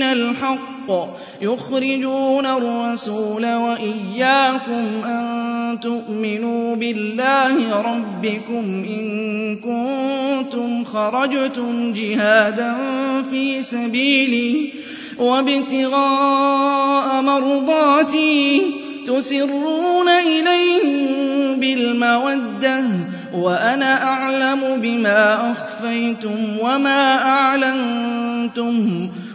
من الحق يخرجون الرسول وإياكم أن تؤمنوا بالله ربكم إن كنتم خرجتم جهادا في سبيلي وابتغاء مرضاتي تسرون إليهم بالمودة وأنا أعلم بما أخفيتم وما أعلنتم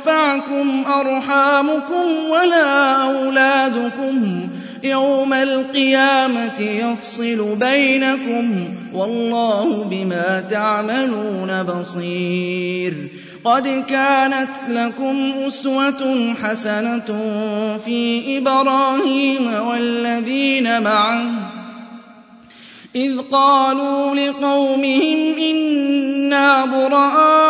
تنفعكم أرحامكم ولا أولادكم يوم القيامة يفصل بينكم والله بما تعملون بصير قد كانت لكم أسوة حسنة في إبراهيم والذين معه إذ قالوا لقومهم إنا منكم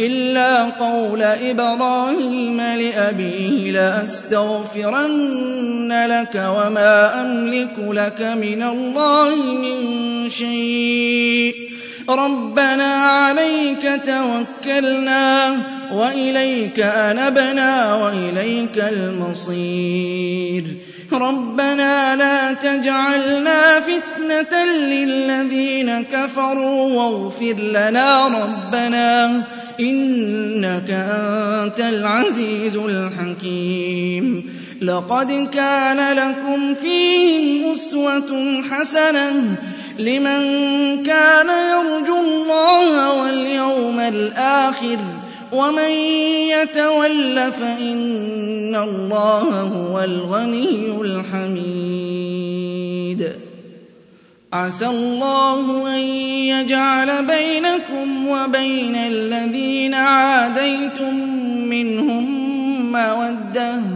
إلا قول إبراهيم لأبيه لأستغفرن لك وما أملك لك من الله من شيء. ربنا عليك توكلنا. وإليك أنبنا وإليك المصير. ربنا لا تجعلنا فتنة للذين كفروا واغفر لنا ربنا إنك أنت العزيز الحكيم. لقد كان لكم فيهم أسوة حسنة لمن كان يرجو الله واليوم الآخر ومن يتول فإن الله هو الغني الحميد. عسى الله أن يجعل بينكم وبين الذين عاديتم منهم مودة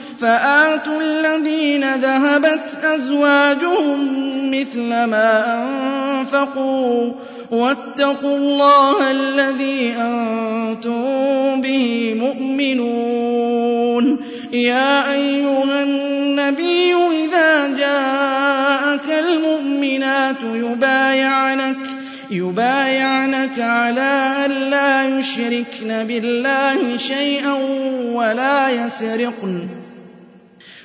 فآتوا الذين ذهبت أزواجهم مثل ما أنفقوا واتقوا الله الذي أنتم به مؤمنون. يا أيها النبي إذا جاءك المؤمنات يبايعنك يبايعنك على أن لا يشركن بالله شيئا ولا يسرقن.